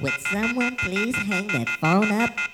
Would someone please hang that phone up?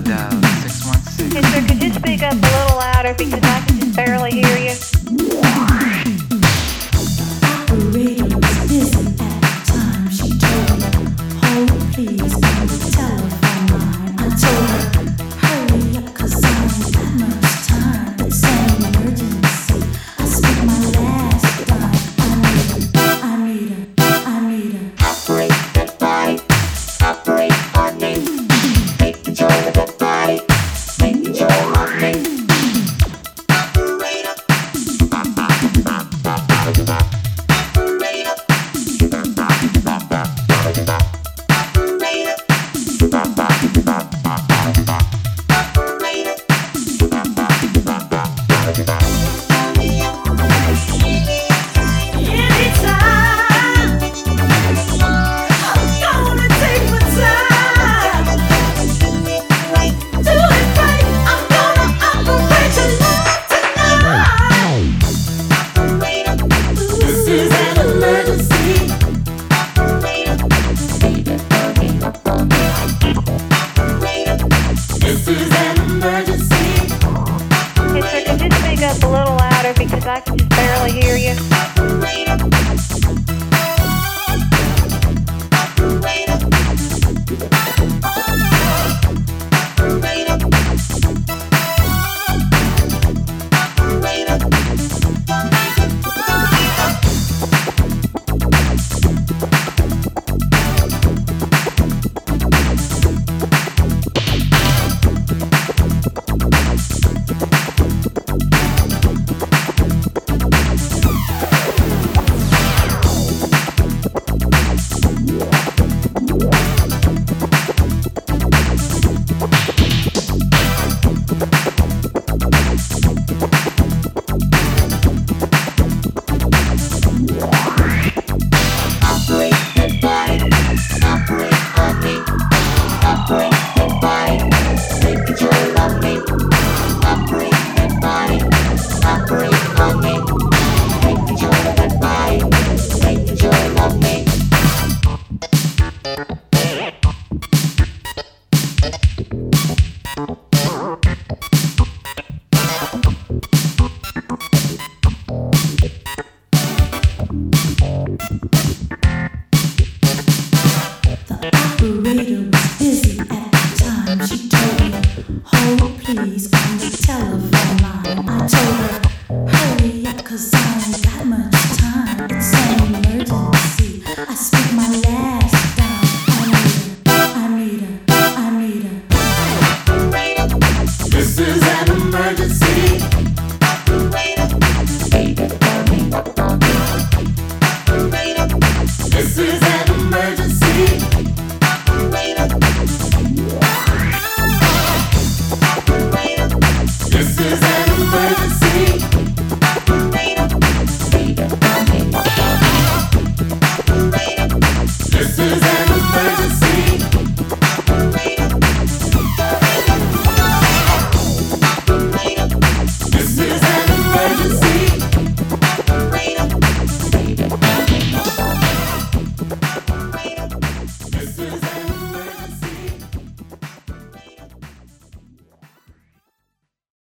Dial 616. Hey, sir, could you speak up a little louder because I can just barely hear you? Operating at she told me, hold please. sun.